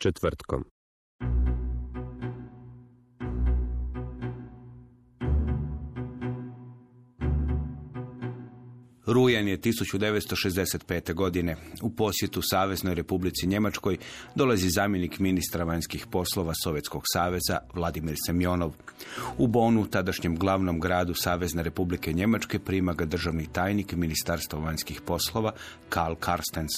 Četvrtkom. Rujan je 1965. godine. U posjetu Saveznoj Republici Njemačkoj dolazi zamjenik ministra vanjskih poslova Sovjetskog saveza Vladimir Semjonov. U Bonu, tadašnjem glavnom gradu Savezne Republike Njemačke, prima ga državni tajnik Ministarstva vanjskih poslova Karl Karstens.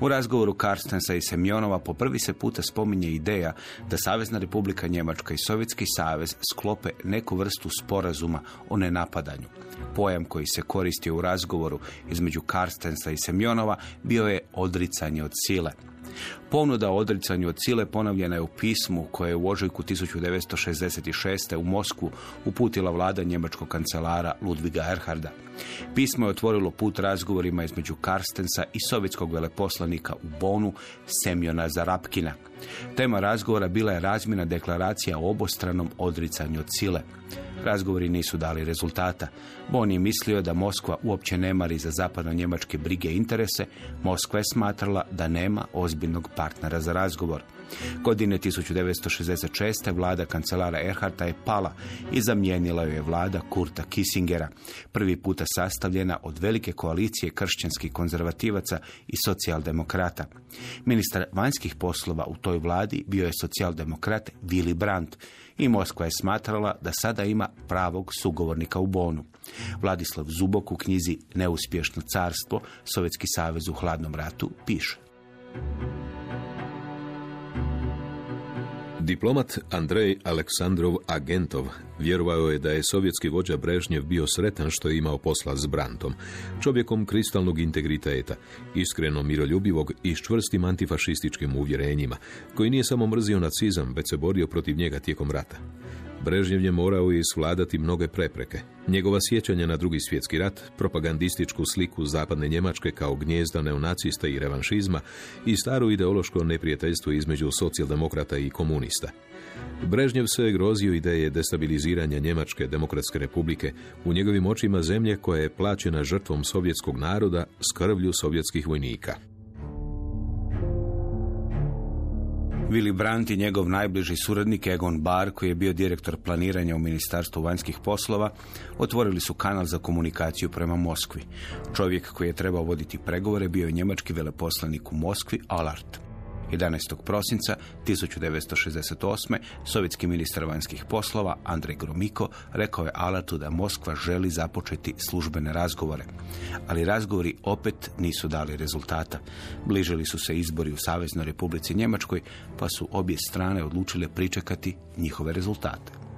U razgovoru Karstensa i Semjonova po prvi se puta spominje ideja da Savezna Republika Njemačka i Sovjetski savez sklope neku vrstu sporazuma o nenapadanju. Pojam koji se koristio u razgovoru između Karstensa i Semjonova bio je odricanje od sile. Ponuda o odricanju od sile ponavljena je u pismu koje je u ožujku 1966. u Moskvu uputila vlada njemačkog kancelara Ludviga Erharda. Pismo je otvorilo put razgovorima između Karstensa i sovjetskog veleposlanika u Bonu Semjona Zarapkina. Tema razgovora bila je razmjena deklaracija o obostranom odricanju od sile. Razgovori nisu dali rezultata. Bon je mislio da Moskva uopće ne mari za zapadno-njemačke brige interese. Moskva je smatrala da nema ozbiljnog partnera za razgovor. Godine 1966. vlada kancelara Erharta je pala i zamijenila joj je vlada Kurta Kissingera, prvi puta sastavljena od velike koalicije kršćanskih konzervativaca i socijaldemokrata. Ministar vanjskih poslova u toj vladi bio je socijaldemokrat Willy Brandt i Moskva je smatrala da sada ima pravog sugovornika u Bonu. Vladislav Zubok u knjizi Neuspješno carstvo, Sovjetski savez u hladnom ratu, piše. Diplomat Andrej Aleksandrov Agentov vjerovao je da je sovjetski vođa Brežnjev bio sretan što je imao posla s Brantom, čovjekom kristalnog integriteta, iskreno miroljubivog i s čvrstim antifašističkim uvjerenjima, koji nije samo mrzio nacizam, već se borio protiv njega tijekom rata. Brežnjev je morao i svladati mnoge prepreke. Njegova sjećanja na drugi svjetski rat, propagandističku sliku zapadne Njemačke kao gnjezda neonacista i revanšizma i staro ideološko neprijateljstvo između socijaldemokrata i komunista. Brežnjev se grozio ideje destabiliziranja Njemačke demokratske republike u njegovim očima zemlje koja je plaćena žrtvom sovjetskog naroda s krvlju sovjetskih vojnika. Willy Brandt i njegov najbliži suradnik Egon Bar, koji je bio direktor planiranja u Ministarstvu vanjskih poslova, otvorili su kanal za komunikaciju prema Moskvi. Čovjek koji je trebao voditi pregovore bio je njemački veleposlanik u Moskvi, Allard. 11. prosinca 1968. sovjetski ministar vanjskih poslova Andrej Gromiko rekao je Alatu da Moskva želi započeti službene razgovore. Ali razgovori opet nisu dali rezultata. Bližili su se izbori u Saveznoj Republici Njemačkoj, pa su obje strane odlučile pričekati njihove rezultate.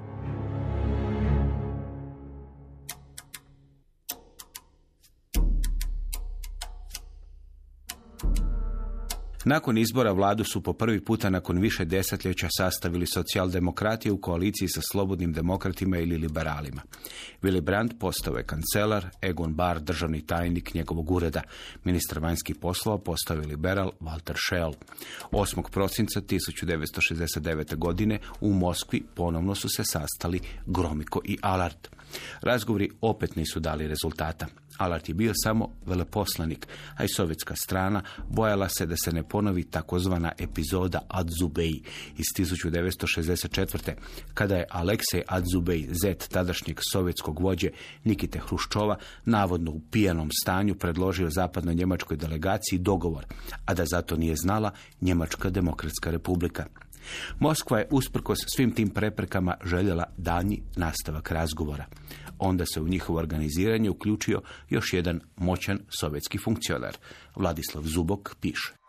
Nakon izbora vladu su po prvi puta nakon više desetljeća sastavili socijaldemokrati u koaliciji sa slobodnim demokratima ili liberalima. Willy Brandt postao je kancelar, Egon Bar državni tajnik njegovog ureda, ministar vanjskih poslova postao je liberal Walter Schell. 8. prosinca 1969. godine u Moskvi ponovno su se sastali Gromiko i Allard. Razgovori opet nisu dali rezultata. Alart je bio samo veleposlanik, a i sovjetska strana bojala se da se ne ponovi takozvana epizoda Adzubej iz 1964. kada je Aleksej Adzubej, zet tadašnjeg sovjetskog vođe Nikite Hruščova, navodno u pijanom stanju predložio zapadnoj njemačkoj delegaciji dogovor, a da zato nije znala Njemačka demokratska republika. Moskva je usprkos svim tim preprekama željela danji nastavak razgovora. Onda se u njihovo organiziranje uključio još jedan moćan sovjetski funkcionar. Vladislav Zubok piše.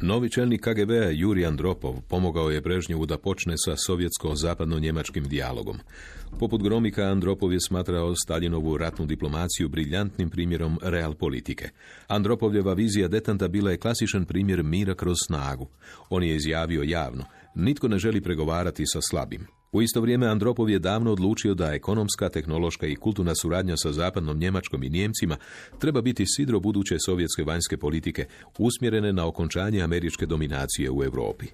Novi čelnik KGB-a Juri Andropov pomogao je Brežnjevu da počne sa sovjetsko-zapadno-njemačkim dijalogom. Poput Gromika, Andropov je smatrao Staljinovu ratnu diplomaciju briljantnim primjerom real politike. Andropovljeva vizija detanta bila je klasičan primjer mira kroz snagu. On je izjavio javno, nitko ne želi pregovarati sa slabim. U isto vrijeme Andropov je davno odlučio da ekonomska, tehnološka i kulturna suradnja sa zapadnom Njemačkom i Nijemcima treba biti sidro buduće sovjetske vanjske politike usmjerene na okončanje američke dominacije u Europi.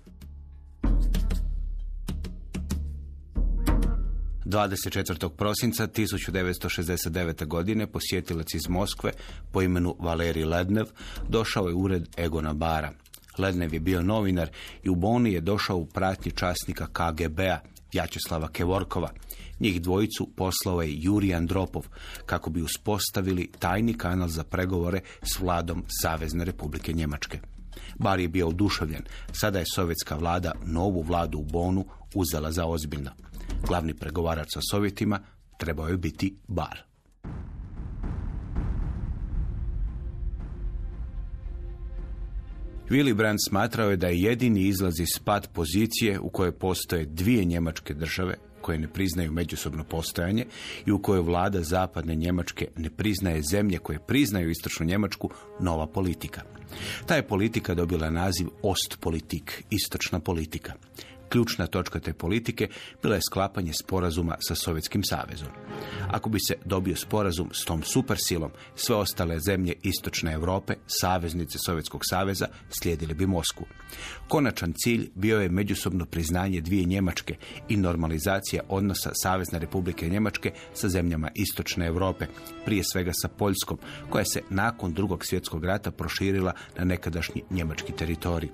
24. prosinca 1969. godine posjetilac iz Moskve po imenu Valeri Lednev došao je ured Egona Bara. Lednev je bio novinar i u Boni je došao u pratnji časnika KGB-a Jačeslava Kevorkova. Njih dvojicu poslao je Juri Andropov kako bi uspostavili tajni kanal za pregovore s vladom Savezne republike Njemačke. Bar je bio oduševljen. Sada je sovjetska vlada novu vladu u Bonu uzela za ozbiljno. Glavni pregovarač sa Sovjetima trebao je biti Bar. Willy Brandt smatrao je da je jedini izlaz iz pad pozicije u kojoj postoje dvije njemačke države koje ne priznaju međusobno postojanje i u kojoj vlada zapadne Njemačke ne priznaje zemlje koje priznaju istočnu Njemačku nova politika. Ta je politika dobila naziv Ostpolitik, istočna politika. Ključna točka te politike bila je sklapanje sporazuma sa Sovjetskim savezom. Ako bi se dobio sporazum s tom supersilom, sve ostale zemlje istočne Europe, saveznice Sovjetskog saveza, slijedili bi Moskvu. Konačan cilj bio je međusobno priznanje dvije Njemačke i normalizacija odnosa Savezne republike Njemačke sa zemljama istočne Europe, prije svega sa Poljskom, koja se nakon drugog svjetskog rata proširila na nekadašnji njemački teritorij.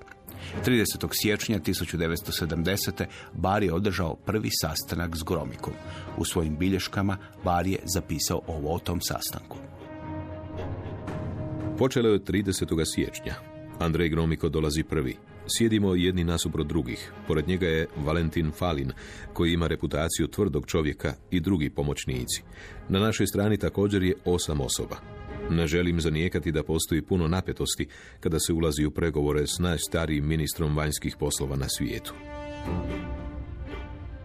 30. siječnja 1970. Bar je održao prvi sastanak s Gromikom. U svojim bilješkama Bar je zapisao ovo o tom sastanku. Počelo je od 30. siječnja. Andrej Gromiko dolazi prvi. Sjedimo jedni nasuprot drugih. Pored njega je Valentin Falin, koji ima reputaciju tvrdog čovjeka i drugi pomoćnici. Na našoj strani također je osam osoba. Ne želim zanijekati da postoji puno napetosti kada se ulazi u pregovore s najstarijim ministrom vanjskih poslova na svijetu.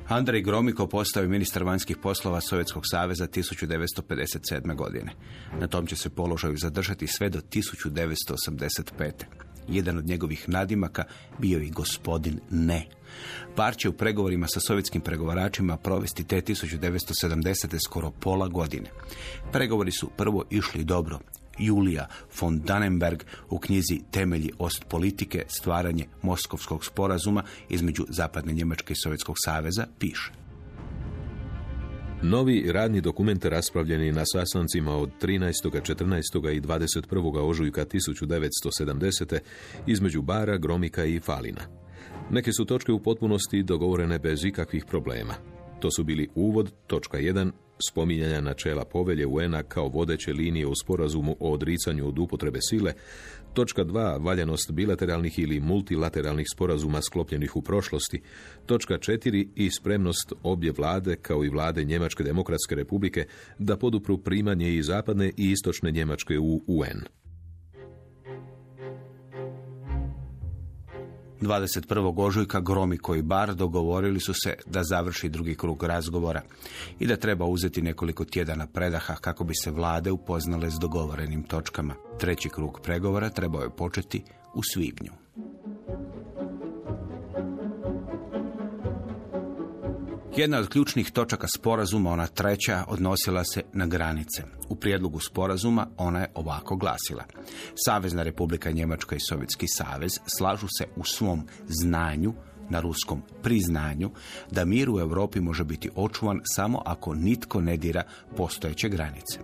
Andrej Gromiko postao je ministar vanjskih poslova Sovjetskog saveza 1957. godine. Na tom će se položaju zadržati sve do 1985. Jedan od njegovih nadimaka bio i gospodin Ne. Par će u pregovorima sa sovjetskim pregovaračima provesti te 1970. skoro pola godine. Pregovori su prvo išli dobro. Julija von Dannenberg u knjizi Temelji Ostpolitike, stvaranje Moskovskog sporazuma između Zapadne Njemačke i Sovjetskog saveza piše. Novi radni dokument raspravljeni na sastancima od 13., 14. i 21. ožujka 1970. između Bara, Gromika i Falina. Neke su točke u potpunosti dogovorene bez ikakvih problema. To su bili uvod, točka 1, spominjanja načela povelje UN-a kao vodeće linije u sporazumu o odricanju od upotrebe sile, točka 2. valjanost bilateralnih ili multilateralnih sporazuma sklopljenih u prošlosti, točka 4. i spremnost obje vlade kao i vlade Njemačke demokratske republike da podupru primanje i zapadne i istočne Njemačke u UN. 21. ožujka Gromiko i Bar dogovorili su se da završi drugi krug razgovora i da treba uzeti nekoliko tjedana predaha kako bi se vlade upoznale s dogovorenim točkama. Treći krug pregovora trebao je početi u svibnju. Jedna od ključnih točaka sporazuma, ona treća, odnosila se na granice. U prijedlogu sporazuma ona je ovako glasila. Savezna republika Njemačka i Sovjetski savez slažu se u svom znanju na ruskom priznanju da mir u Europi može biti očuvan samo ako nitko ne dira postojeće granice.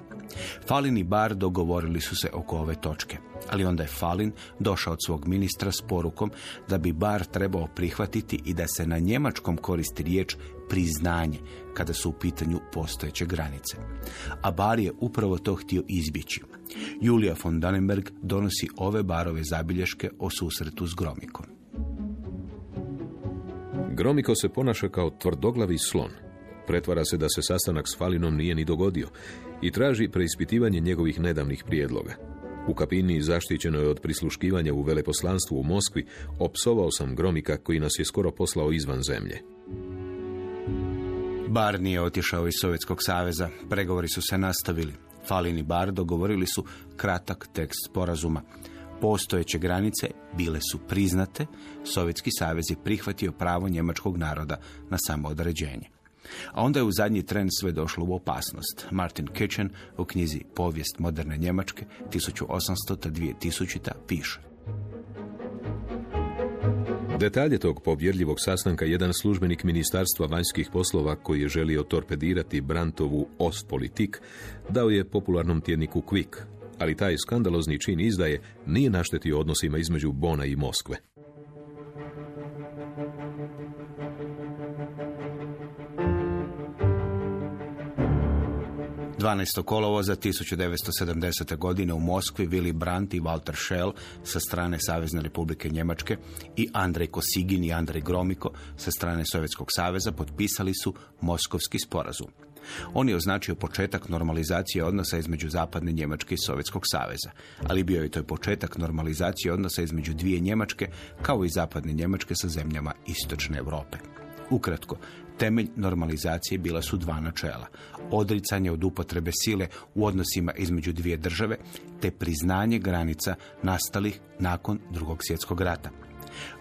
Falin i Bar dogovorili su se oko ove točke, ali onda je Falin došao od svog ministra s porukom da bi Bar trebao prihvatiti i da se na njemačkom koristi riječ priznanje kada su u pitanju postojeće granice. A Bar je upravo to htio izbjeći. Julija von Dannenberg donosi ove barove zabilješke o susretu s Gromikom. Gromiko se ponaša kao tvrdoglavi slon. Pretvara se da se sastanak s Falinom nije ni dogodio i traži preispitivanje njegovih nedavnih prijedloga. U kapini zaštićeno je od prisluškivanja u veleposlanstvu u Moskvi, opsovao sam Gromika koji nas je skoro poslao izvan zemlje. Bar nije otišao iz Sovjetskog saveza, pregovori su se nastavili. Falin i Bar dogovorili su kratak tekst sporazuma. Postojeće granice bile su priznate, Sovjetski savez je prihvatio pravo njemačkog naroda na samoodređenje. A onda je u zadnji tren sve došlo u opasnost. Martin Kitchen u knjizi Povijest moderne Njemačke 1800-2000 piše. Detalje tog povjerljivog sastanka jedan službenik Ministarstva vanjskih poslova koji je želio torpedirati Brantovu Ostpolitik dao je popularnom tjedniku Quick, ali taj skandalozni čin izdaje nije naštetio odnosima između Bona i Moskve. 12. kolovoza 1970. godine u Moskvi Willy Brandt i Walter Schell sa strane Savezne republike Njemačke i Andrej Kosigin i Andrej Gromiko sa strane Sovjetskog saveza potpisali su Moskovski sporazum. On je označio početak normalizacije odnosa između Zapadne Njemačke i Sovjetskog saveza, ali bio je to početak normalizacije odnosa između dvije Njemačke kao i Zapadne Njemačke sa zemljama Istočne Europe. Ukratko, temelj normalizacije bila su dva načela. Odricanje od upotrebe sile u odnosima između dvije države, te priznanje granica nastalih nakon drugog svjetskog rata.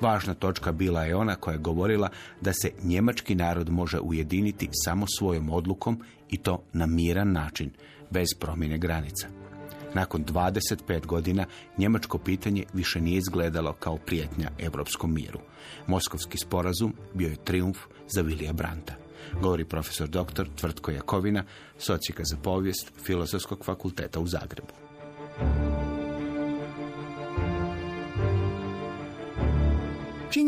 Važna točka bila je ona koja je govorila da se njemački narod može ujediniti samo svojom odlukom i to na miran način, bez promjene granica. Nakon 25 godina njemačko pitanje više nije izgledalo kao prijetnja europskom miru. Moskovski sporazum bio je triumf za Vilija Branta. Govori profesor dr. Tvrtko Jakovina, socijaka za povijest Filozofskog fakulteta u Zagrebu.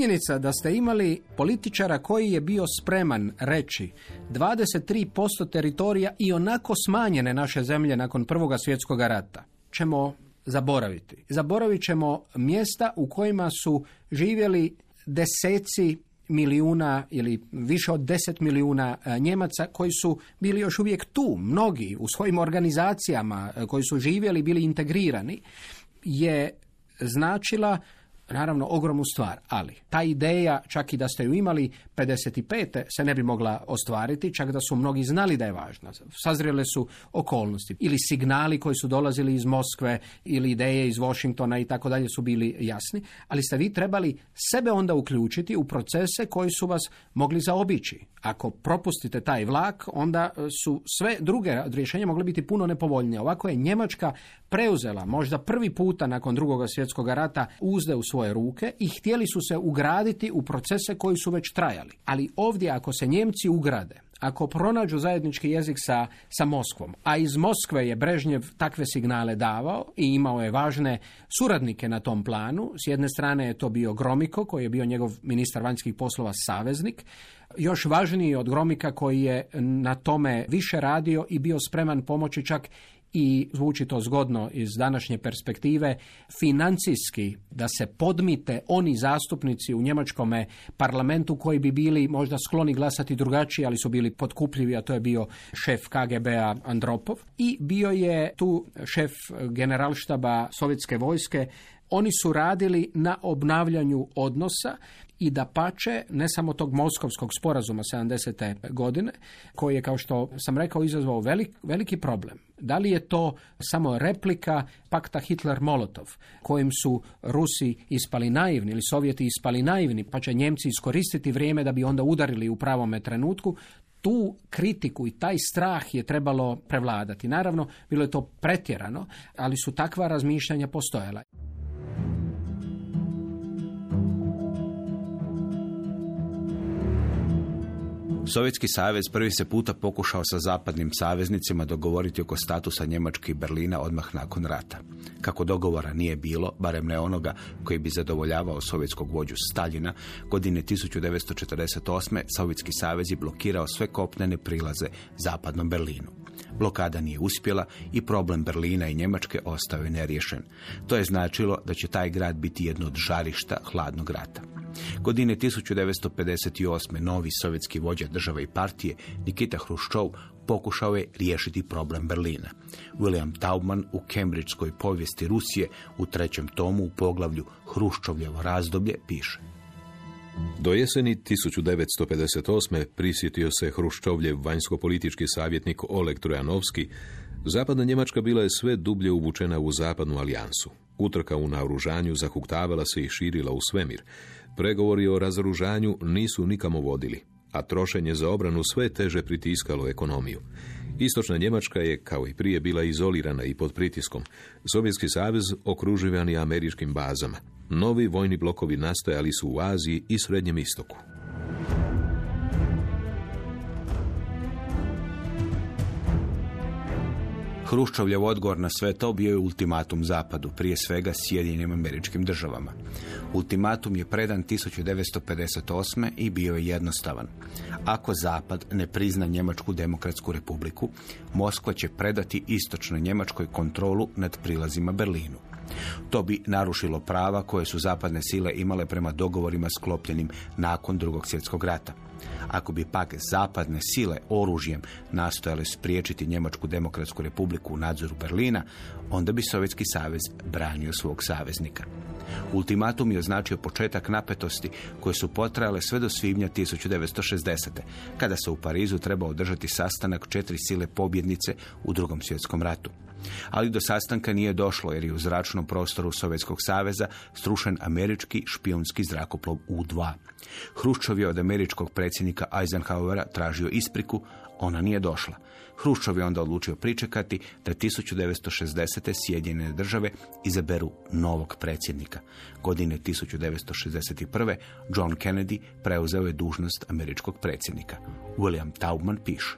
Činjenica da ste imali političara koji je bio spreman reći 23% teritorija i onako smanjene naše zemlje nakon Prvog svjetskog rata ćemo zaboraviti. Zaboravit ćemo mjesta u kojima su živjeli deseci milijuna ili više od deset milijuna e, Njemaca koji su bili još uvijek tu, mnogi u svojim organizacijama e, koji su živjeli, bili integrirani, je značila naravno ogromnu stvar, ali ta ideja, čak i da ste ju imali 55. se ne bi mogla ostvariti, čak da su mnogi znali da je važna. Sazrele su okolnosti ili signali koji su dolazili iz Moskve ili ideje iz Washingtona i tako dalje su bili jasni, ali ste vi trebali sebe onda uključiti u procese koji su vas mogli zaobići. Ako propustite taj vlak, onda su sve druge rješenja mogle biti puno nepovoljnije. Ovako je Njemačka preuzela možda prvi puta nakon drugog svjetskog rata uzde u svoje ruke i htjeli su se ugraditi u procese koji su već trajali. Ali ovdje ako se Njemci ugrade, ako pronađu zajednički jezik sa, sa Moskvom, a iz Moskve je Brežnjev takve signale davao i imao je važne suradnike na tom planu, s jedne strane je to bio Gromiko, koji je bio njegov ministar vanjskih poslova saveznik, još važniji od Gromika koji je na tome više radio i bio spreman pomoći čak i zvuči to zgodno iz današnje perspektive, financijski da se podmite oni zastupnici u njemačkom parlamentu koji bi bili možda skloni glasati drugačije, ali su bili potkupljivi, a to je bio šef KGB-a Andropov. I bio je tu šef generalštaba sovjetske vojske oni su radili na obnavljanju odnosa i da pače ne samo tog Moskovskog sporazuma 70. godine, koji je, kao što sam rekao, izazvao velik, veliki problem. Da li je to samo replika pakta Hitler-Molotov, kojim su Rusi ispali naivni ili Sovjeti ispali naivni, pa će Njemci iskoristiti vrijeme da bi onda udarili u pravome trenutku, tu kritiku i taj strah je trebalo prevladati. Naravno, bilo je to pretjerano, ali su takva razmišljanja postojala. Sovjetski savez prvi se puta pokušao sa zapadnim saveznicima dogovoriti oko statusa Njemačke i Berlina odmah nakon rata. Kako dogovora nije bilo, barem ne onoga koji bi zadovoljavao sovjetskog vođu Staljina, godine 1948. Sovjetski savez je blokirao sve kopnene prilaze zapadnom Berlinu. Blokada nije uspjela i problem Berlina i Njemačke ostao je neriješen. To je značilo da će taj grad biti jedno od žarišta hladnog rata. Godine 1958. novi sovjetski vođa države i partije Nikita Hruščov pokušao je riješiti problem Berlina. William Taubman u Kembridžskoj povijesti Rusije u trećem tomu u poglavlju Hruščovljevo razdoblje piše. Do jeseni 1958. prisjetio se Hruščovljev vanjsko-politički savjetnik Oleg Trojanovski, Zapadna Njemačka bila je sve dublje uvučena u zapadnu alijansu. Utrka u naoružanju zahuktavala se i širila u svemir. Pregovori o razoružanju nisu nikamo vodili, a trošenje za obranu sve teže pritiskalo ekonomiju. Istočna Njemačka je, kao i prije, bila izolirana i pod pritiskom. Sovjetski savez okruživan je američkim bazama. Novi vojni blokovi nastojali su u Aziji i Srednjem istoku. Hruščovljev odgovor na sve to bio je ultimatum Zapadu, prije svega Sjedinjenim američkim državama. Ultimatum je predan 1958. i bio je jednostavan. Ako Zapad ne prizna Njemačku demokratsku republiku, Moskva će predati istočnoj Njemačkoj kontrolu nad prilazima Berlinu. To bi narušilo prava koje su zapadne sile imale prema dogovorima sklopljenim nakon drugog svjetskog rata. Ako bi pak zapadne sile oružjem nastojale spriječiti Njemačku demokratsku republiku u nadzoru Berlina, onda bi Sovjetski savez branio svog saveznika. Ultimatum je označio početak napetosti koje su potrajale sve do svibnja 1960. kada se u Parizu treba održati sastanak četiri sile pobjednice u drugom svjetskom ratu. Ali do sastanka nije došlo jer je u zračnom prostoru Sovjetskog saveza strušen američki špijunski zrakoplov U-2. Hruščov je od američkog predsjednika Eisenhowera tražio ispriku, ona nije došla. Hruščov je onda odlučio pričekati da 1960. Sjedinjene države izaberu novog predsjednika. Godine 1961. John Kennedy preuzeo je dužnost američkog predsjednika. William Taubman piše.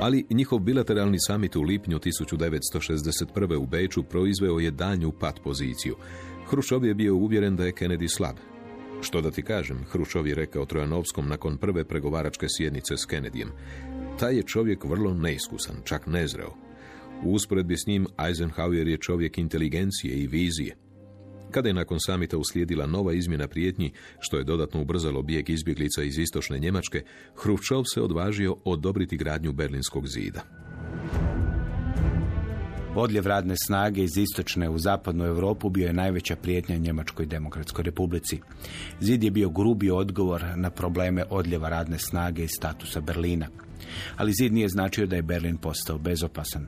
Ali njihov bilateralni samit u lipnju 1961. u Beču proizveo je danju pat poziciju. Hrušov je bio uvjeren da je Kennedy slab. Što da ti kažem, Hrušov je rekao Trojanovskom nakon prve pregovaračke sjednice s Kennedyjem. Taj je čovjek vrlo neiskusan, čak nezreo. U usporedbi s njim Eisenhower je čovjek inteligencije i vizije. Kada je nakon samita uslijedila nova izmjena prijetnji, što je dodatno ubrzalo bijeg izbjeglica iz istočne Njemačke, Hruščov se odvažio odobriti gradnju Berlinskog zida. Odljev radne snage iz istočne u zapadnu Europu bio je najveća prijetnja Njemačkoj demokratskoj republici. Zid je bio grubi odgovor na probleme odljeva radne snage i statusa Berlina. Ali zid nije značio da je Berlin postao bezopasan.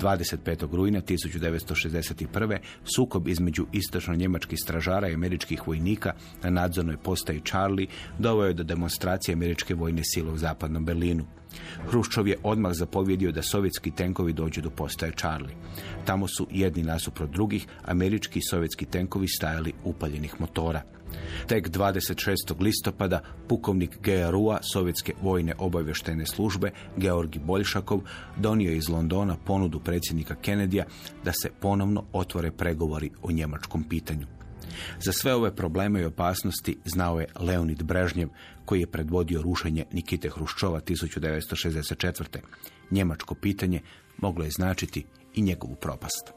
25. rujna 1961. sukob između istočno-njemačkih stražara i američkih vojnika na nadzornoj postaji Charlie doveo je do demonstracije američke vojne sile u zapadnom Berlinu. Hruščov je odmah zapovjedio da sovjetski tenkovi dođu do postaje Charlie. Tamo su jedni nasuprot drugih američki i sovjetski tenkovi stajali upaljenih motora. Tek 26. listopada pukovnik GRU-a Sovjetske vojne obavještajne službe Georgi Boljšakov donio iz Londona ponudu predsjednika Kennedyja da se ponovno otvore pregovori o njemačkom pitanju. Za sve ove probleme i opasnosti znao je Leonid Brežnjev, koji je predvodio rušenje Nikite Hruščova 1964. Njemačko pitanje moglo je značiti i njegovu propast.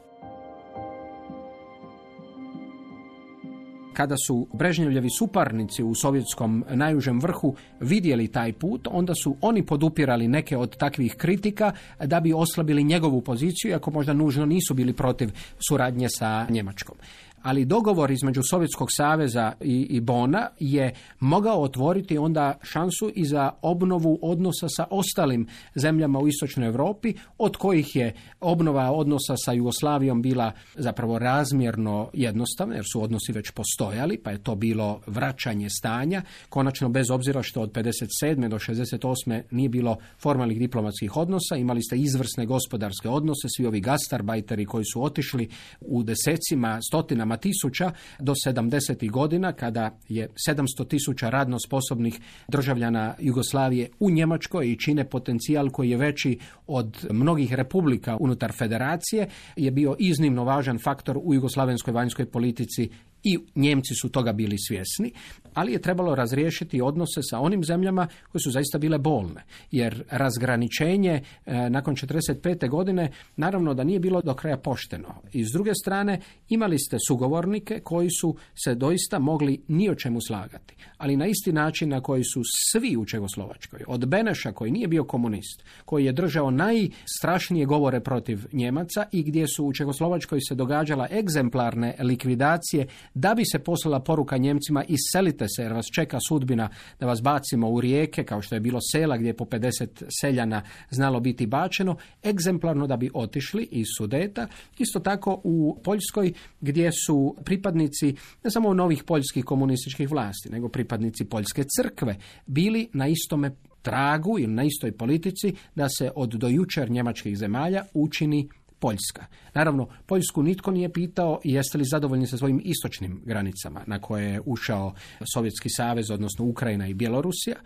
Kada su Brežnjevljevi suparnici u sovjetskom najužem vrhu vidjeli taj put, onda su oni podupirali neke od takvih kritika da bi oslabili njegovu poziciju, ako možda nužno nisu bili protiv suradnje sa Njemačkom ali dogovor između Sovjetskog saveza i, i Bona je mogao otvoriti onda šansu i za obnovu odnosa sa ostalim zemljama u istočnoj Europi, od kojih je obnova odnosa sa Jugoslavijom bila zapravo razmjerno jednostavna, jer su odnosi već postojali, pa je to bilo vraćanje stanja. Konačno, bez obzira što od 57. do 68. nije bilo formalnih diplomatskih odnosa, imali ste izvrsne gospodarske odnose, svi ovi gastarbajteri koji su otišli u desecima, stotinama stotinama tisuća do 70. godina kada je 700 tisuća radno sposobnih državljana Jugoslavije u Njemačkoj i čine potencijal koji je veći od mnogih republika unutar federacije je bio iznimno važan faktor u jugoslavenskoj vanjskoj politici i Njemci su toga bili svjesni, ali je trebalo razriješiti odnose sa onim zemljama koje su zaista bile bolne. Jer razgraničenje e, nakon 45. godine naravno da nije bilo do kraja pošteno. I s druge strane imali ste sugovornike koji su se doista mogli ni o čemu slagati. Ali na isti način na koji su svi u Čegoslovačkoj, od Beneša koji nije bio komunist, koji je držao najstrašnije govore protiv Njemaca i gdje su u Čegoslovačkoj se događala egzemplarne likvidacije da bi se poslala poruka Njemcima iselite se jer vas čeka sudbina da vas bacimo u rijeke kao što je bilo sela gdje je po 50 seljana znalo biti bačeno, egzemplarno da bi otišli iz Sudeta. Isto tako u Poljskoj gdje su pripadnici ne samo novih poljskih komunističkih vlasti, nego pripadnici Poljske crkve bili na istome tragu ili na istoj politici da se od do jučer njemačkih zemalja učini Poljska. Naravno, Poljsku nitko nije pitao jeste li zadovoljni sa svojim istočnim granicama na koje je ušao Sovjetski savez, odnosno Ukrajina i Bjelorusija,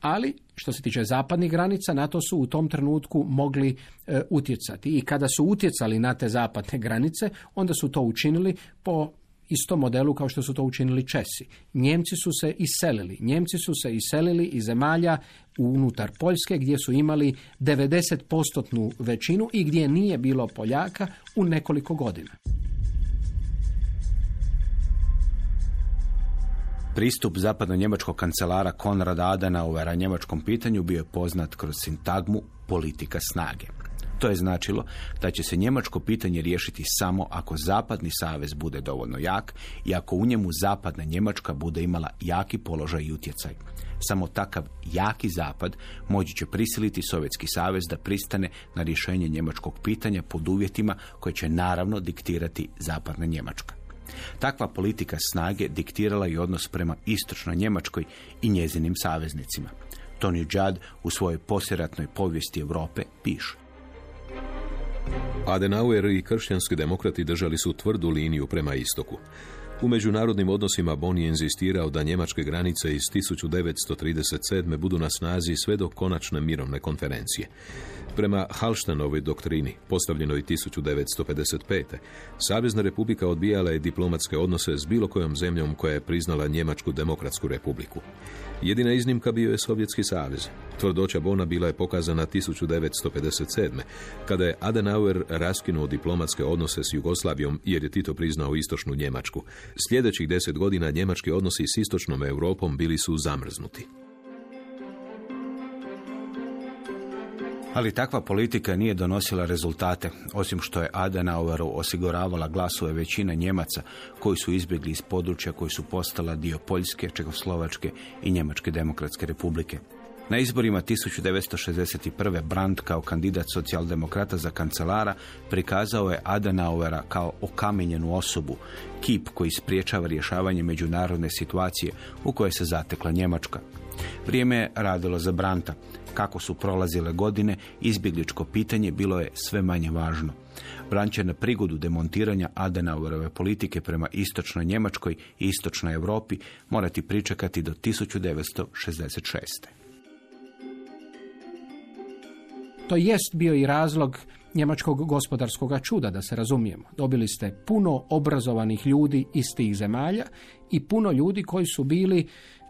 ali što se tiče zapadnih granica, na to su u tom trenutku mogli e, utjecati. I kada su utjecali na te zapadne granice, onda su to učinili po istom modelu kao što su to učinili Česi. Njemci su se iselili. Njemci su se iselili iz zemalja unutar Poljske gdje su imali 90% većinu i gdje nije bilo Poljaka u nekoliko godina. Pristup zapadno-njemačkog kancelara Konrada Adenauera njemačkom pitanju bio je poznat kroz sintagmu politika snage. To je značilo da će se njemačko pitanje riješiti samo ako zapadni savez bude dovoljno jak i ako u njemu zapadna Njemačka bude imala jaki položaj i utjecaj. Samo takav jaki zapad moći će prisiliti Sovjetski savez da pristane na rješenje njemačkog pitanja pod uvjetima koje će naravno diktirati zapadna Njemačka. Takva politika snage diktirala i odnos prema istočnoj Njemačkoj i njezinim saveznicima. Tony Judd u svojoj posjeratnoj povijesti Europe piše. Adenauer i kršćanski demokrati držali su tvrdu liniju prema istoku. U međunarodnim odnosima Bon je inzistirao da njemačke granice iz 1937. budu na snazi sve do konačne mirovne konferencije. Prema Halštanovoj doktrini, postavljenoj 1955. Savezna republika odbijala je diplomatske odnose s bilo kojom zemljom koja je priznala Njemačku demokratsku republiku. Jedina iznimka bio je Sovjetski savez. Tvrdoća Bona bila je pokazana 1957. kada je Adenauer raskinuo diplomatske odnose s Jugoslavijom jer je Tito priznao istočnu Njemačku. Sljedećih deset godina njemački odnosi s istočnom Europom bili su zamrznuti. Ali takva politika nije donosila rezultate, osim što je Adenaueru osiguravala glasove većina Njemaca koji su izbjegli iz područja koji su postala dio Poljske, Čekoslovačke i Njemačke demokratske republike. Na izborima 1961. Brandt kao kandidat socijaldemokrata za kancelara prikazao je Adenauera kao okamenjenu osobu, kip koji spriječava rješavanje međunarodne situacije u kojoj se zatekla Njemačka. Vrijeme je radilo za Branta. Kako su prolazile godine, izbjegličko pitanje bilo je sve manje važno. Brandt će na prigodu demontiranja Adenauerove politike prema istočnoj Njemačkoj i istočnoj Europi morati pričekati do 1966. To jest bio i razlog njemačkog gospodarskog čuda, da se razumijemo. Dobili ste puno obrazovanih ljudi iz tih zemalja i puno ljudi koji su bili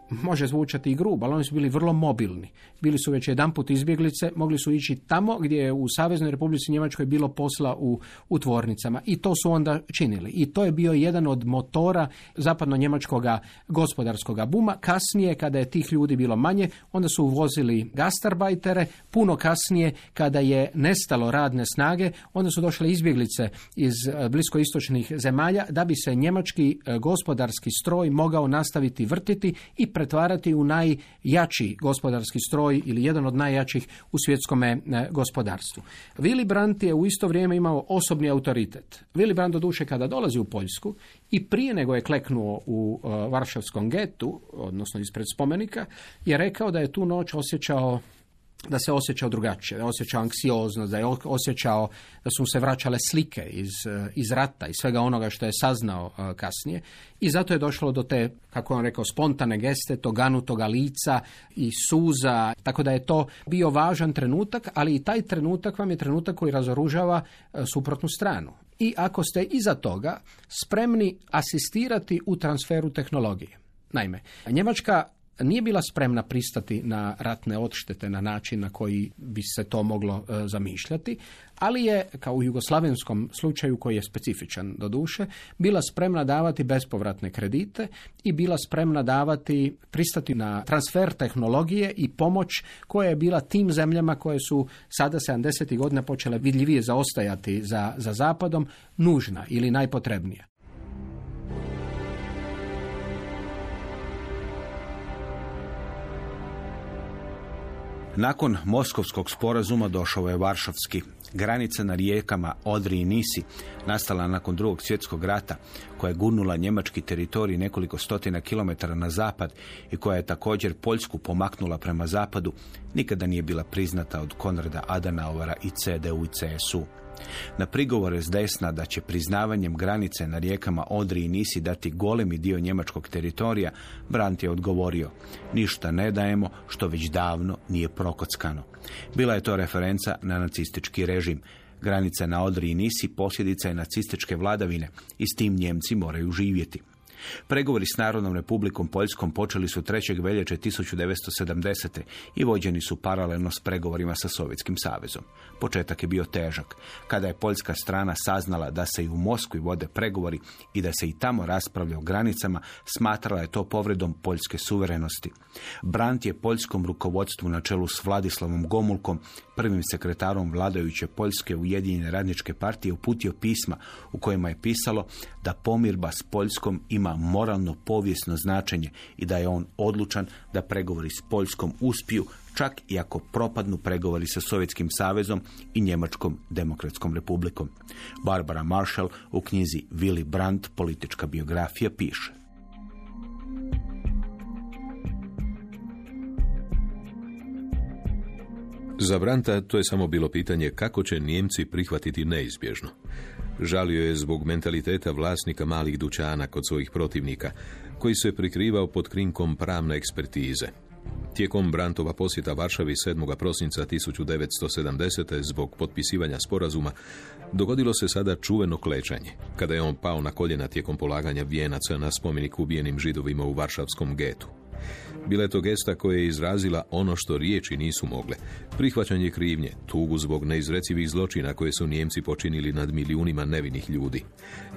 može zvučati i grubo, ali oni su bili vrlo mobilni. Bili su već jedanput izbjeglice, mogli su ići tamo gdje je u Saveznoj Republici Njemačkoj bilo posla u, u tvornicama i to su onda činili. I to je bio jedan od motora zapadno-njemačkog gospodarskog buma. Kasnije, kada je tih ljudi bilo manje, onda su uvozili gastarbajtere. Puno kasnije, kada je nestalo radne snage, onda su došle izbjeglice iz e, bliskoistočnih zemalja da bi se njemački e, gospodarski stroj mogao nastaviti vrtiti i pretvarati u najjači gospodarski stroj ili jedan od najjačih u svjetskom e, gospodarstvu. Willy Brandt je u isto vrijeme imao osobni autoritet. Willy Brandt duše kada dolazi u Poljsku i prije nego je kleknuo u e, Varšavskom getu, odnosno ispred spomenika, je rekao da je tu noć osjećao da se osjećao drugačije, da je osjećao anksioznost, da je osjećao da su se vraćale slike iz, e, iz rata i svega onoga što je saznao e, kasnije. I zato je došlo do te, kako on rekao, spontane geste, tog ganutoga lica i suza. Tako da je to bio važan trenutak, ali i taj trenutak vam je trenutak koji razoružava e, suprotnu stranu. I ako ste iza toga spremni asistirati u transferu tehnologije. Naime, Njemačka nije bila spremna pristati na ratne odštete na način na koji bi se to moglo e, zamišljati, ali je, kao u jugoslavenskom slučaju koji je specifičan do duše, bila spremna davati bespovratne kredite i bila spremna davati, pristati na transfer tehnologije i pomoć koja je bila tim zemljama koje su sada 70. godina počele vidljivije zaostajati za, za zapadom, nužna ili najpotrebnija. Nakon Moskovskog sporazuma došao je Varšavski. Granica na rijekama Odri i Nisi, nastala nakon drugog svjetskog rata, koja je gurnula njemački teritorij nekoliko stotina kilometara na zapad i koja je također Poljsku pomaknula prema zapadu, nikada nije bila priznata od Konrada Adenauera i CDU i CSU. Na prigovore s desna da će priznavanjem granice na rijekama Odri i Nisi dati golemi dio njemačkog teritorija, Brandt je odgovorio, ništa ne dajemo što već davno nije prokockano. Bila je to referenca na nacistički režim. Granica na Odri i Nisi posljedica je nacističke vladavine i s tim Njemci moraju živjeti. Pregovori s Narodnom republikom Poljskom počeli su 3. veljače 1970. i vođeni su paralelno s pregovorima sa Sovjetskim savezom. Početak je bio težak. Kada je poljska strana saznala da se i u Moskvi vode pregovori i da se i tamo raspravlja o granicama, smatrala je to povredom poljske suverenosti. Brandt je poljskom rukovodstvu na čelu s Vladislavom Gomulkom, prvim sekretarom vladajuće Poljske Ujedinjene radničke partije, uputio pisma u kojima je pisalo da pomirba s Poljskom ima moralno povijesno značenje i da je on odlučan da pregovori s Poljskom uspiju čak i ako propadnu pregovori sa Sovjetskim savezom i Njemačkom demokratskom republikom. Barbara Marshall u knjizi Willy Brandt, politička biografija, piše. Za Branta to je samo bilo pitanje kako će Nijemci prihvatiti neizbježno. Žalio je zbog mentaliteta vlasnika malih dućana kod svojih protivnika, koji se prikrivao pod krinkom pravne ekspertize. Tijekom Brantova posjeta Varšavi 7. prosinca 1970. zbog potpisivanja sporazuma dogodilo se sada čuveno klečanje, kada je on pao na koljena tijekom polaganja vijenaca na spomenik ubijenim židovima u Varšavskom getu. Bila je to gesta koja je izrazila ono što riječi nisu mogle. Prihvaćanje krivnje, tugu zbog neizrecivih zločina koje su Nijemci počinili nad milijunima nevinih ljudi.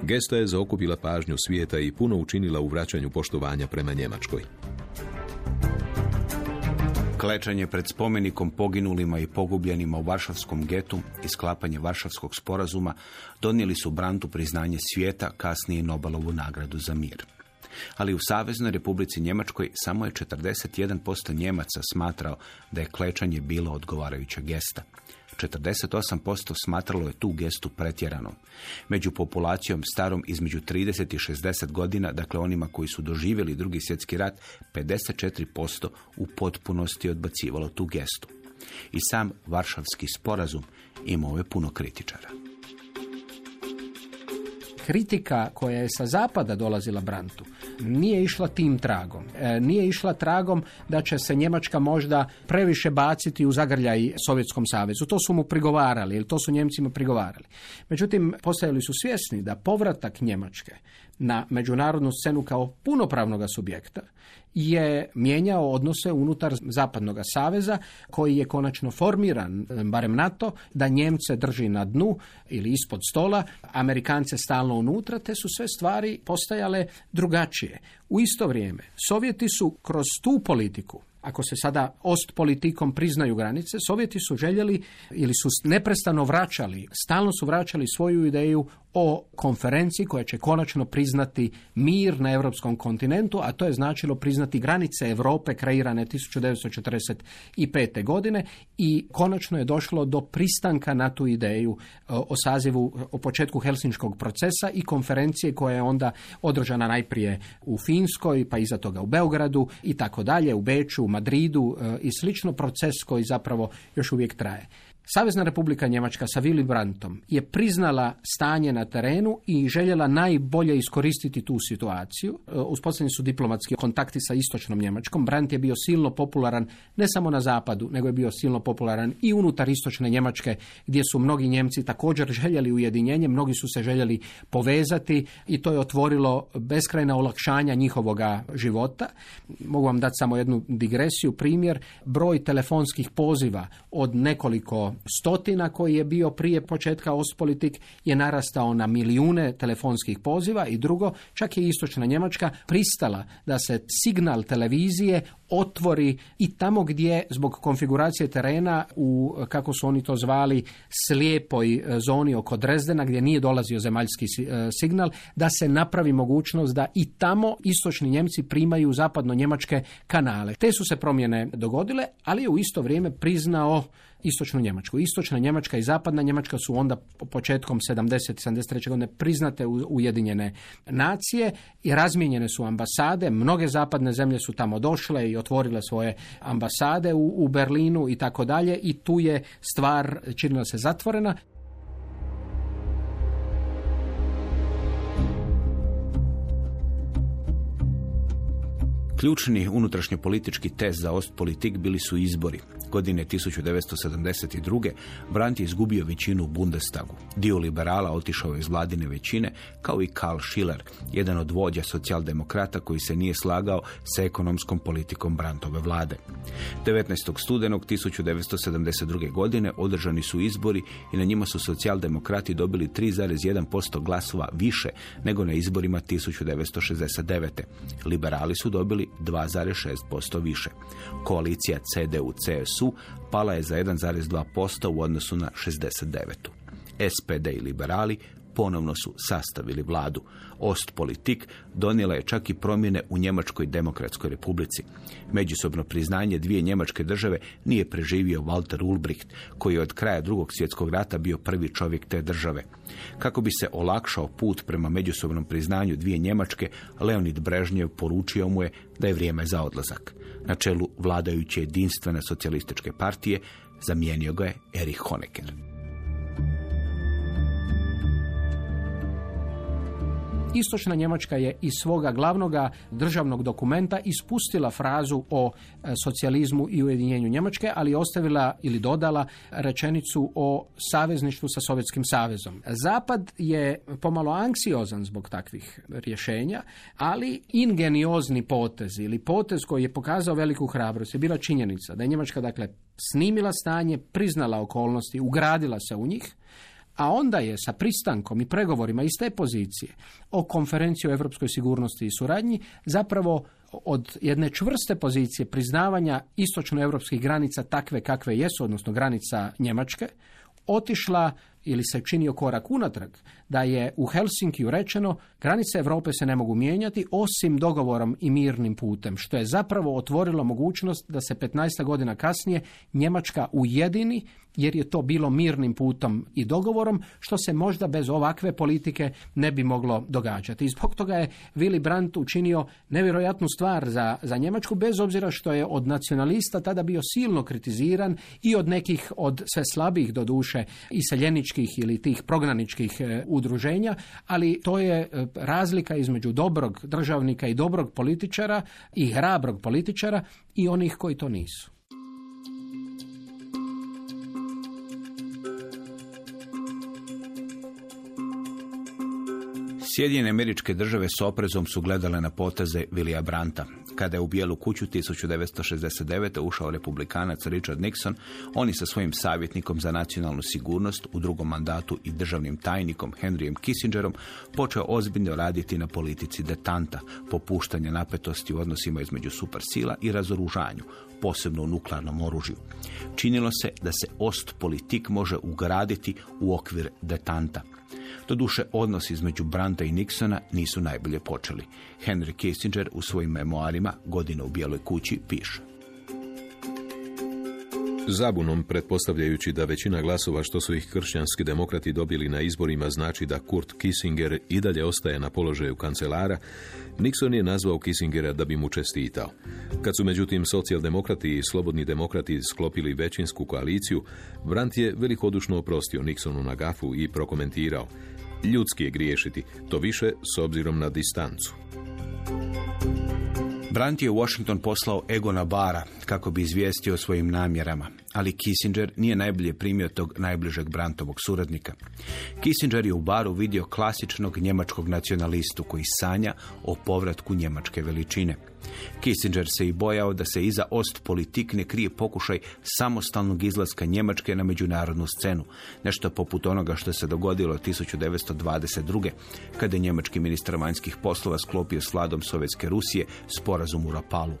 Gesta je zaokupila pažnju svijeta i puno učinila u vraćanju poštovanja prema Njemačkoj. Klečanje pred spomenikom poginulima i pogubljenima u Varšavskom getu i sklapanje Varšavskog sporazuma donijeli su Brantu priznanje svijeta, kasnije Nobelovu nagradu za mir. Ali u Saveznoj Republici Njemačkoj samo je 41% Njemaca smatrao da je klečanje bilo odgovarajuća gesta. 48% smatralo je tu gestu pretjeranom. Među populacijom starom između 30 i 60 godina, dakle onima koji su doživjeli drugi svjetski rat, 54% u potpunosti odbacivalo tu gestu. I sam Varšavski sporazum imao je puno kritičara kritika koja je sa zapada dolazila Brantu nije išla tim tragom. E, nije išla tragom da će se Njemačka možda previše baciti u zagrljaj Sovjetskom savezu. To su mu prigovarali, ili to su Njemcima prigovarali. Međutim, postajali su svjesni da povratak Njemačke na međunarodnu scenu kao punopravnog subjekta je mijenjao odnose unutar Zapadnog saveza koji je konačno formiran, barem NATO, da Njemce drži na dnu ili ispod stola, Amerikance stalno unutra, te su sve stvari postajale drugačije. U isto vrijeme, Sovjeti su kroz tu politiku ako se sada ost politikom priznaju granice, Sovjeti su željeli ili su neprestano vraćali, stalno su vraćali svoju ideju o konferenciji koja će konačno priznati mir na europskom kontinentu, a to je značilo priznati granice Europe kreirane 1945. godine i konačno je došlo do pristanka na tu ideju e, o sazivu, o početku Helsinškog procesa i konferencije koja je onda održana najprije u Finskoj, pa iza toga u Beogradu i tako dalje, u Beču, u Madridu e, i slično proces koji zapravo još uvijek traje. Savezna republika Njemačka sa Willy Brandtom je priznala stanje na terenu i željela najbolje iskoristiti tu situaciju. E, uspostavljeni su diplomatski kontakti sa istočnom Njemačkom. Brandt je bio silno popularan ne samo na zapadu, nego je bio silno popularan i unutar istočne Njemačke gdje su mnogi Njemci također željeli ujedinjenje, mnogi su se željeli povezati i to je otvorilo beskrajna olakšanja njihovoga života. Mogu vam dati samo jednu digresiju, primjer, broj telefonskih poziva od nekoliko stotina koji je bio prije početka Ostpolitik je narastao na milijune telefonskih poziva i drugo, čak je istočna Njemačka pristala da se signal televizije otvori i tamo gdje zbog konfiguracije terena u, kako su oni to zvali, slijepoj e, zoni oko Drezdena gdje nije dolazio zemaljski e, signal, da se napravi mogućnost da i tamo istočni Njemci primaju zapadno njemačke kanale. Te su se promjene dogodile, ali je u isto vrijeme priznao istočnu Njemačku. Istočna Njemačka i zapadna Njemačka su onda početkom 70. 73. godine priznate u Ujedinjene nacije i razmijenjene su ambasade. Mnoge zapadne zemlje su tamo došle i otvorile svoje ambasade u, u Berlinu i tako dalje i tu je stvar činila se zatvorena. Ključni unutrašnjo politički test za Ostpolitik bili su izbori. Godine 1972. Brandt je izgubio većinu u Bundestagu. Dio liberala otišao iz vladine većine, kao i Karl Schiller, jedan od vođa socijaldemokrata koji se nije slagao sa ekonomskom politikom Brandtove vlade. 19. studenog 1972. godine održani su izbori i na njima su socijaldemokrati dobili 3,1% glasova više nego na izborima 1969. Liberali su dobili 2,6% više. Koalicija CDU-CSU pala je za 1,2% u odnosu na 69. SPD i liberali ponovno su sastavili vladu. Ostpolitik donijela je čak i promjene u Njemačkoj demokratskoj republici. Međusobno priznanje dvije njemačke države nije preživio Walter Ulbricht, koji je od kraja drugog svjetskog rata bio prvi čovjek te države. Kako bi se olakšao put prema međusobnom priznanju dvije Njemačke, Leonid Brežnjev poručio mu je da je vrijeme za odlazak. Na čelu vladajuće jedinstvene socijalističke partije zamijenio ga je Erich Honecker. Istočna Njemačka je iz svoga glavnoga državnog dokumenta ispustila frazu o e, socijalizmu i ujedinjenju Njemačke, ali ostavila ili dodala rečenicu o savezništvu sa Sovjetskim savezom. Zapad je pomalo anksiozan zbog takvih rješenja, ali ingeniozni potez ili potez koji je pokazao veliku hrabrost je bila činjenica da je Njemačka dakle snimila stanje, priznala okolnosti, ugradila se u njih, a onda je sa pristankom i pregovorima iz te pozicije o konferenciji o europskoj sigurnosti i suradnji zapravo od jedne čvrste pozicije priznavanja istočnoevropskih granica takve kakve jesu, odnosno granica Njemačke, otišla ili se činio korak unatrag, da je u Helsinkiju rečeno granice Europe se ne mogu mijenjati osim dogovorom i mirnim putem, što je zapravo otvorilo mogućnost da se 15 godina kasnije Njemačka ujedini jer je to bilo mirnim putom i dogovorom, što se možda bez ovakve politike ne bi moglo događati. I zbog toga je Willy Brandt učinio nevjerojatnu stvar za, za Njemačku, bez obzira što je od nacionalista tada bio silno kritiziran i od nekih od sve slabijih do duše iseljeničkih ili tih prognaničkih e, udruženja, ali to je e, razlika između dobrog državnika i dobrog političara i hrabrog političara i onih koji to nisu. Sjedinjene američke države s oprezom su gledale na poteze Vilija Branta. Kada je u Bijelu kuću 1969. ušao republikanac Richard Nixon, oni sa svojim savjetnikom za nacionalnu sigurnost u drugom mandatu i državnim tajnikom Henryjem Kissingerom počeo ozbiljno raditi na politici detanta, popuštanja napetosti u odnosima između supersila i razoružanju, posebno u nuklearnom oružju. Činilo se da se ost politik može ugraditi u okvir detanta. Doduše, odnosi između Branta i Nixona nisu najbolje počeli. Henry Kissinger u svojim memoarima Godina u Bijeloj kući piše. Zabunom, pretpostavljajući da većina glasova što su ih kršćanski demokrati dobili na izborima znači da Kurt Kissinger i dalje ostaje na položaju kancelara, Nixon je nazvao Kissingera da bi mu čestitao. Kad su međutim socijaldemokrati i slobodni demokrati sklopili većinsku koaliciju, Brandt je velikodušno oprostio Nixonu na gafu i prokomentirao. Ljudski je griješiti, to više s obzirom na distancu. Brandt je u Washington poslao Egona Bara kako bi izvijestio o svojim namjerama, ali Kissinger nije najbolje primio tog najbližeg Brantovog suradnika. Kissinger je u Baru vidio klasičnog njemačkog nacionalistu koji sanja o povratku njemačke veličine. Kissinger se i bojao da se iza ost politik ne krije pokušaj samostalnog izlaska Njemačke na međunarodnu scenu, nešto poput onoga što se dogodilo 1922. kada je njemački ministar vanjskih poslova sklopio s vladom Sovjetske Rusije sporazum u Rapalu.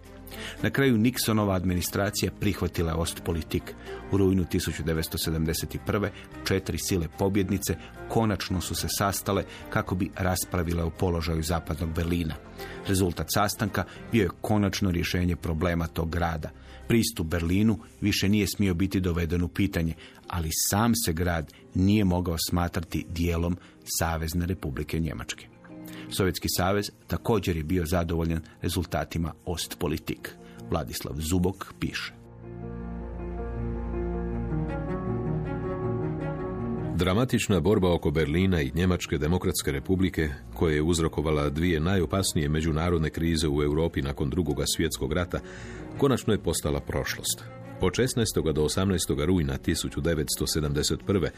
Na kraju Nixonova administracija prihvatila ost politik. U rujnu 1971. četiri sile pobjednice konačno su se sastale kako bi raspravile o položaju zapadnog Berlina. Rezultat sastanka bio je konačno rješenje problema tog grada. Pristup Berlinu više nije smio biti doveden u pitanje, ali sam se grad nije mogao smatrati dijelom Savezne republike Njemačke. Sovjetski savez također je bio zadovoljan rezultatima Ostpolitik. Vladislav Zubok piše. Dramatična borba oko Berlina i Njemačke demokratske republike, koja je uzrokovala dvije najopasnije međunarodne krize u Europi nakon drugoga svjetskog rata, konačno je postala prošlost. Od 16. do 18. rujna 1971.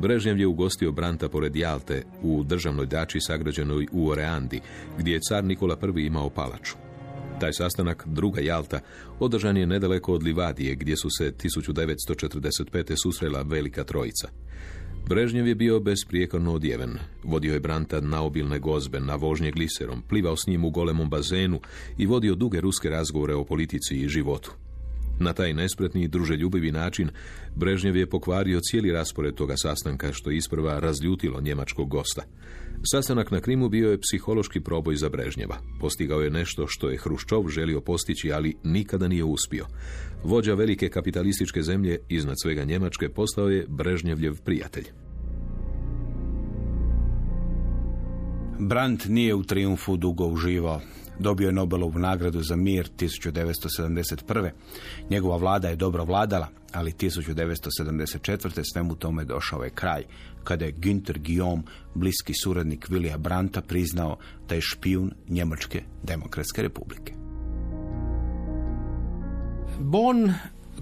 Brežnjev je ugostio Branta pored Jalte u državnoj dači sagrađenoj u Oreandi, gdje je car Nikola I imao palaču. Taj sastanak, druga Jalta, održan je nedaleko od Livadije, gdje su se 1945. susrela velika trojica. Brežnjev je bio besprijekorno odjeven. Vodio je Branta na obilne gozbe, na vožnje gliserom, plivao s njim u golemom bazenu i vodio duge ruske razgovore o politici i životu. Na taj nespretni i druželjubivi način Brežnjev je pokvario cijeli raspored toga sastanka što je isprva razljutilo njemačkog gosta. Sastanak na Krimu bio je psihološki proboj za Brežnjeva. Postigao je nešto što je Hruščov želio postići, ali nikada nije uspio. Vođa velike kapitalističke zemlje, iznad svega Njemačke, postao je Brežnjevljev prijatelj. Brandt nije u triumfu dugo uživao. Dobio je Nobelovu nagradu za mir 1971. Njegova vlada je dobro vladala, ali 1974. svemu tome došao je kraj, kada je Günther Guillaume, bliski suradnik Vilija Branta, priznao da je špijun Njemačke demokratske republike. Bonn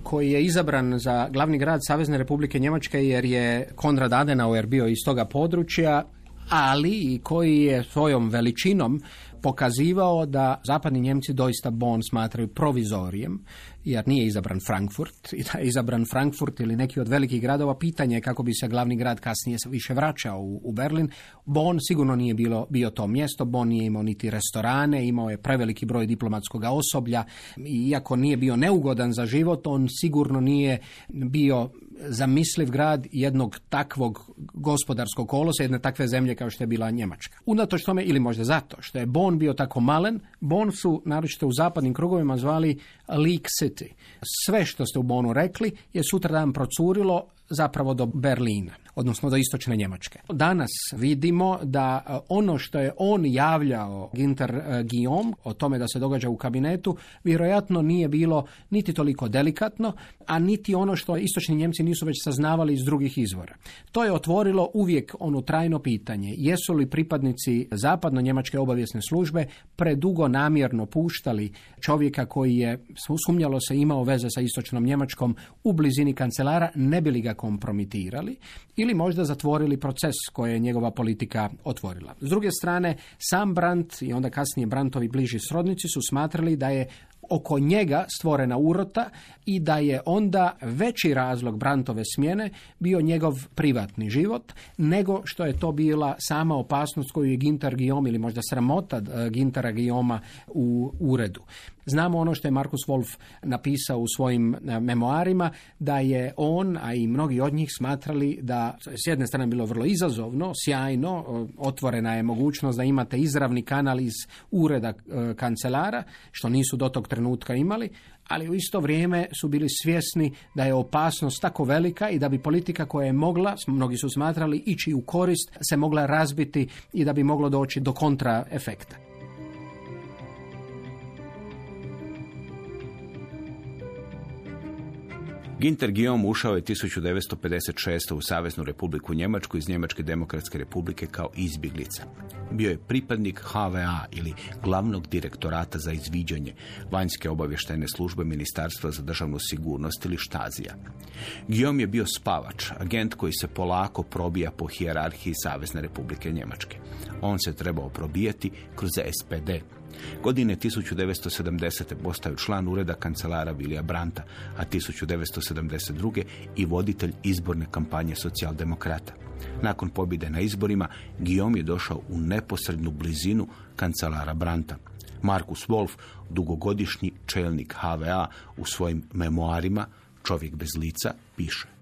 koji je izabran za glavni grad Savezne republike Njemačke jer je Konrad Adenauer bio iz toga područja, ali i koji je svojom veličinom pokazivao da zapadni Njemci doista Bonn smatraju provizorijem, jer nije izabran Frankfurt i da je izabran Frankfurt ili neki od velikih gradova, pitanje je kako bi se glavni grad kasnije više vraćao u, u Berlin. Bonn sigurno nije bilo, bio to mjesto, Bonn nije imao niti restorane, imao je preveliki broj diplomatskog osoblja, iako nije bio neugodan za život, on sigurno nije bio zamisliv grad jednog takvog gospodarskog kolosa, jedne takve zemlje kao što je bila Njemačka. Unatoč tome, ili možda zato što je Bonn bio tako malen, Bonn su, naročito u zapadnim krugovima, zvali Leak City. Sve što ste u Bonu rekli je sutradan procurilo zapravo do Berlina, odnosno do istočne Njemačke. Danas vidimo da e, ono što je on javljao Ginter e, Guillaume o tome da se događa u kabinetu, vjerojatno nije bilo niti toliko delikatno, a niti ono što istočni Njemci nisu već saznavali iz drugih izvora. To je otvorilo uvijek ono trajno pitanje, jesu li pripadnici zapadno njemačke obavijesne službe predugo namjerno puštali čovjeka koji je, sumnjalo se, imao veze sa istočnom Njemačkom u blizini kancelara, ne bi li ga kompromitirali ili možda zatvorili proces koje je njegova politika otvorila. S druge strane, sam Brandt i onda kasnije Brandtovi bliži srodnici su smatrali da je oko njega stvorena urota i da je onda veći razlog Brantove smjene bio njegov privatni život nego što je to bila sama opasnost koju je Ginter Guillaume ili možda sramota e, Gintera Guillauma u uredu. Znamo ono što je Markus Wolf napisao u svojim e, memoarima, da je on, a i mnogi od njih smatrali da s jedne strane bilo vrlo izazovno, sjajno, e, otvorena je mogućnost da imate izravni kanal iz ureda e, kancelara, što nisu do tog trenutka imali, ali u isto vrijeme su bili svjesni da je opasnost tako velika i da bi politika koja je mogla, mnogi su smatrali, ići u korist, se mogla razbiti i da bi moglo doći do kontraefekta. Ginter Guillaume ušao je 1956. u Saveznu republiku Njemačku iz Njemačke demokratske republike kao izbjeglica. Bio je pripadnik HVA ili glavnog direktorata za izviđanje vanjske obavještajne službe Ministarstva za državnu sigurnost ili štazija. Guillaume je bio spavač, agent koji se polako probija po hijerarhiji Savezne republike Njemačke. On se trebao probijati kroz SPD, Godine 1970. postaju član ureda kancelara Vilija Branta, a 1972. i voditelj izborne kampanje socijaldemokrata. Nakon pobjede na izborima, Guillaume je došao u neposrednu blizinu kancelara Branta. Markus Wolf, dugogodišnji čelnik HVA, u svojim memoarima Čovjek bez lica piše.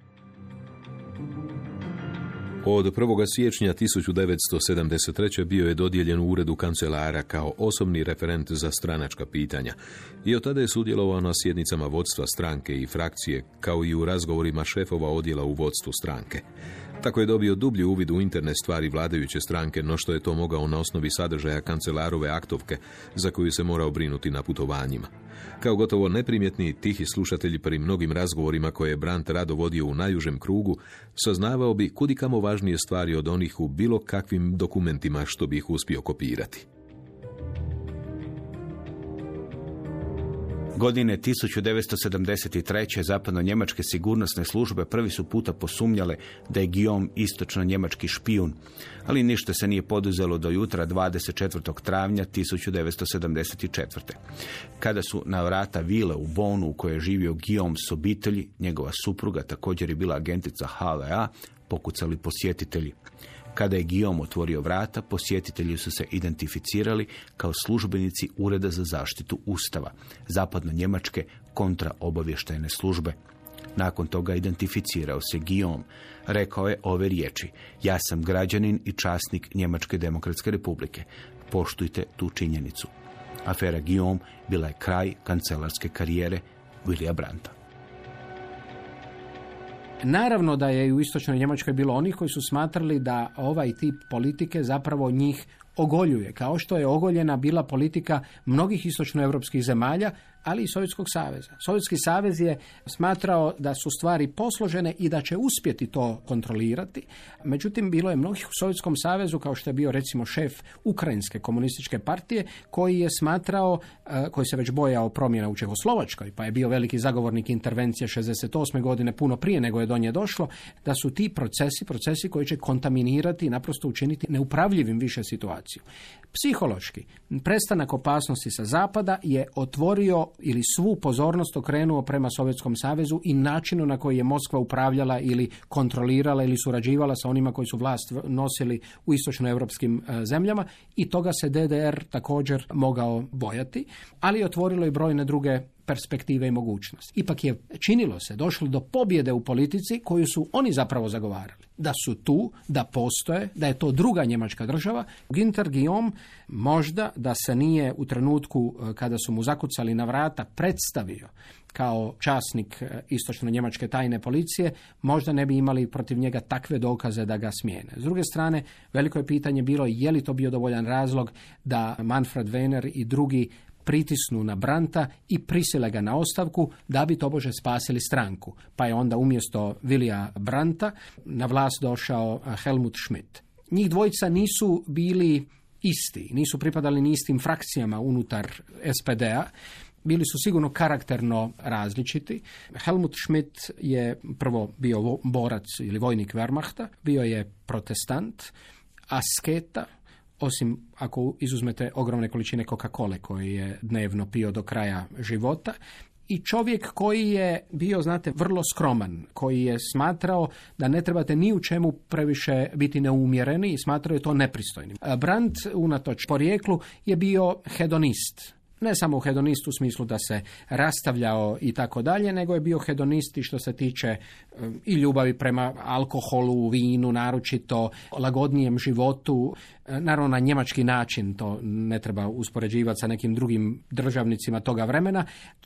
Od 1. siječnja 1973. bio je dodijeljen u uredu kancelara kao osobni referent za stranačka pitanja i od tada je sudjelovao na sjednicama vodstva stranke i frakcije, kao i u razgovorima šefova odjela u vodstvu stranke. Tako je dobio dublji uvid u interne stvari vladajuće stranke, no što je to mogao na osnovi sadržaja kancelarove aktovke, za koju se morao brinuti na putovanjima. Kao gotovo neprimjetni tihi slušatelji pri mnogim razgovorima koje je Brandt rado vodio u najužem krugu, saznavao bi kudikamo važnije stvari od onih u bilo kakvim dokumentima što bi ih uspio kopirati. Godine 1973. zapadno-njemačke sigurnosne službe prvi su puta posumnjale da je Guillaume istočno-njemački špijun, ali ništa se nije poduzelo do jutra 24. travnja 1974. Kada su na vrata vile u Bonu u kojoj je živio Guillaume s obitelji, njegova supruga također je bila agentica HVA, pokucali posjetitelji. Kada je Guillaume otvorio vrata, posjetitelji su se identificirali kao službenici Ureda za zaštitu Ustava, zapadno-njemačke kontraobavještajne službe. Nakon toga identificirao se Guillaume. Rekao je ove riječi. Ja sam građanin i časnik Njemačke demokratske republike. Poštujte tu činjenicu. Afera Guillaume bila je kraj kancelarske karijere Wilija Branta. Naravno da je u istočnoj Njemačkoj bilo onih koji su smatrali da ovaj tip politike zapravo njih ogoljuje, kao što je ogoljena bila politika mnogih istočnoevropskih zemalja, ali i Sovjetskog saveza. Sovjetski savez je smatrao da su stvari posložene i da će uspjeti to kontrolirati. Međutim, bilo je mnogih u Sovjetskom savezu, kao što je bio recimo šef Ukrajinske komunističke partije, koji je smatrao, e, koji se već bojao promjena u Čehoslovačkoj, pa je bio veliki zagovornik intervencije 68. godine, puno prije nego je do nje došlo, da su ti procesi, procesi koji će kontaminirati i naprosto učiniti neupravljivim više situaciju. Psihološki, prestanak opasnosti sa zapada je otvorio ili svu pozornost okrenuo prema Sovjetskom savezu i načinu na koji je Moskva upravljala ili kontrolirala ili surađivala sa onima koji su vlast nosili u istočnoevropskim e, zemljama i toga se DDR također mogao bojati, ali je otvorilo i brojne druge perspektive i mogućnosti. Ipak je činilo se, došlo do pobjede u politici koju su oni zapravo zagovarali. Da su tu, da postoje, da je to druga njemačka država. Ginter Guillaume možda da se nije u trenutku e, kada su mu zakucali na vrata predstavio kao časnik e, istočno-njemačke tajne policije, možda ne bi imali protiv njega takve dokaze da ga smijene. S druge strane, veliko je pitanje bilo je li to bio dovoljan razlog da Manfred Weiner i drugi pritisnu na Branta i prisile ga na ostavku da bi tobože spasili stranku. Pa je onda umjesto Vilija Branta na vlast došao Helmut Schmidt. Njih dvojica nisu bili isti, nisu pripadali ni istim frakcijama unutar SPD-a, bili su sigurno karakterno različiti. Helmut Schmidt je prvo bio borac ili vojnik Wehrmachta, bio je protestant, asketa, osim ako izuzmete ogromne količine Coca-Cole koje je dnevno pio do kraja života, i čovjek koji je bio, znate, vrlo skroman, koji je smatrao da ne trebate ni u čemu previše biti neumjereni i smatrao je to nepristojnim. Brandt, unatoč porijeklu, je bio hedonist. Ne samo hedonist u smislu da se rastavljao i tako dalje, nego je bio hedonist što se tiče e, i ljubavi prema alkoholu, vinu, naročito lagodnijem životu, e, naravno na njemački način, to ne treba uspoređivati sa nekim drugim državnicima toga vremena.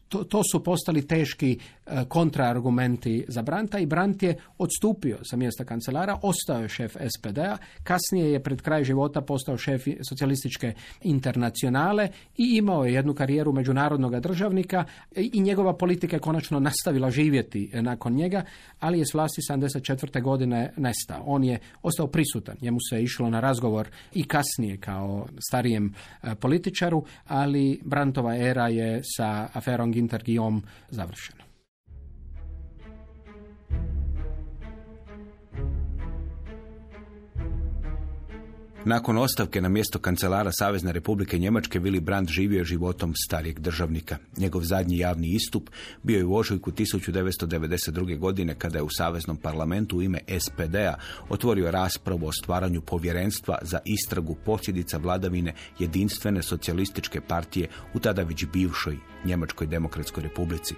To, to su postali teški e, kontraargumenti za Branta i Brant je odstupio sa mjesta kancelara, ostao je šef SPD-a, kasnije je pred kraj života postao šef socijalističke internacionale i imao je jednu karijeru međunarodnog državnika i njegova politika je konačno nastavila živjeti nakon njega, ali je s vlasti 74. godine nestao. On je ostao prisutan, njemu se išlo na razgovor i kasnije kao starijem e, političaru, ali Brantova era je sa aferom Ginter Guillaume završena. Nakon ostavke na mjesto kancelara Savezne republike Njemačke Willy Brandt živio životom starijeg državnika. Njegov zadnji javni istup bio je u ožujku 1992. godine kada je u Saveznom parlamentu u ime SPD-a otvorio raspravu o stvaranju povjerenstva za istragu posljedica vladavine jedinstvene socijalističke partije u tada već bivšoj Njemačkoj demokratskoj republici.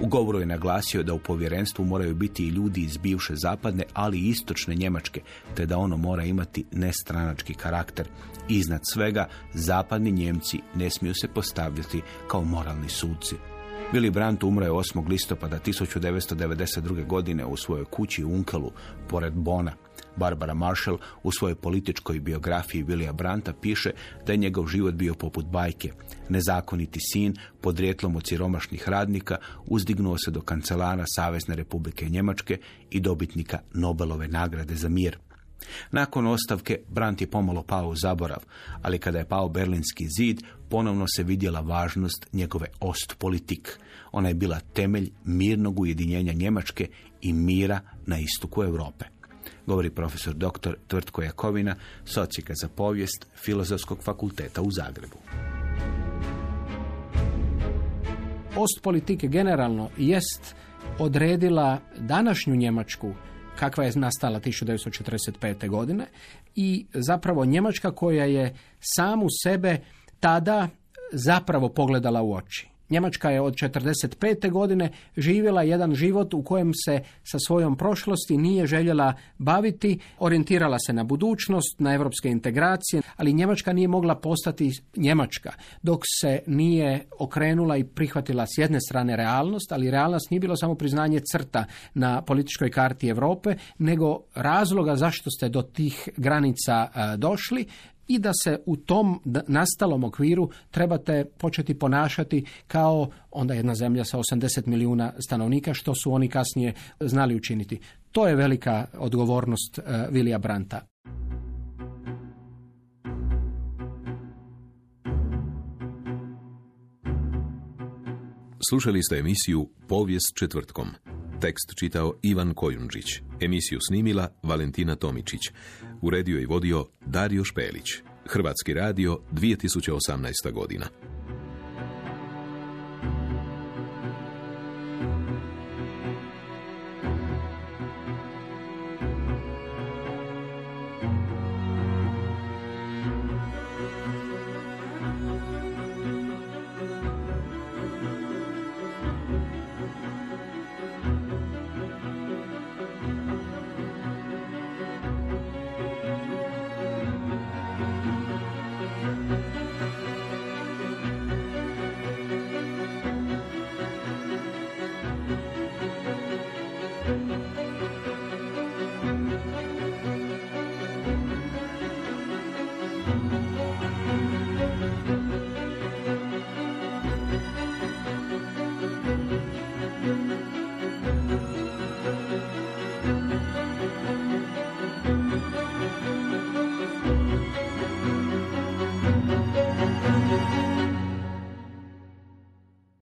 U govoru je naglasio da u povjerenstvu moraju biti i ljudi iz bivše zapadne, ali i istočne Njemačke, te da ono mora imati nestranački karakter. Iznad svega, zapadni Njemci ne smiju se postavljati kao moralni suci. Willy Brandt umro je 8. listopada 1992. godine u svojoj kući u Unkelu, pored Bona. Barbara Marshall u svojoj političkoj biografiji Willija Branta piše da je njegov život bio poput bajke. Nezakoniti sin, podrijetlom od siromašnih radnika, uzdignuo se do kancelara Savezne republike Njemačke i dobitnika Nobelove nagrade za mir. Nakon ostavke Brandt je pomalo pao u zaborav, ali kada je pao Berlinski zid, ponovno se vidjela važnost njegove Ostpolitik. Ona je bila temelj mirnog ujedinjenja Njemačke i mira na istoku Europe govori profesor dr. Tvrtko Jakovina, socijka za povijest Filozofskog fakulteta u Zagrebu. Ostpolitike generalno jest odredila današnju Njemačku kakva je nastala 1945. godine i zapravo Njemačka koja je samu sebe tada zapravo pogledala u oči. Njemačka je od 1945. godine živjela jedan život u kojem se sa svojom prošlosti nije željela baviti, orijentirala se na budućnost, na europske integracije, ali Njemačka nije mogla postati Njemačka dok se nije okrenula i prihvatila s jedne strane realnost, ali realnost nije bilo samo priznanje crta na političkoj karti Europe, nego razloga zašto ste do tih granica došli, i da se u tom nastalom okviru trebate početi ponašati kao onda jedna zemlja sa 80 milijuna stanovnika, što su oni kasnije znali učiniti. To je velika odgovornost Vilija uh, Branta. Slušali ste emisiju Povijest četvrtkom. Tekst čitao Ivan Kojundžić. Emisiju snimila Valentina Tomičić. Uredio i vodio Dario Špelić. Hrvatski radio 2018. godina.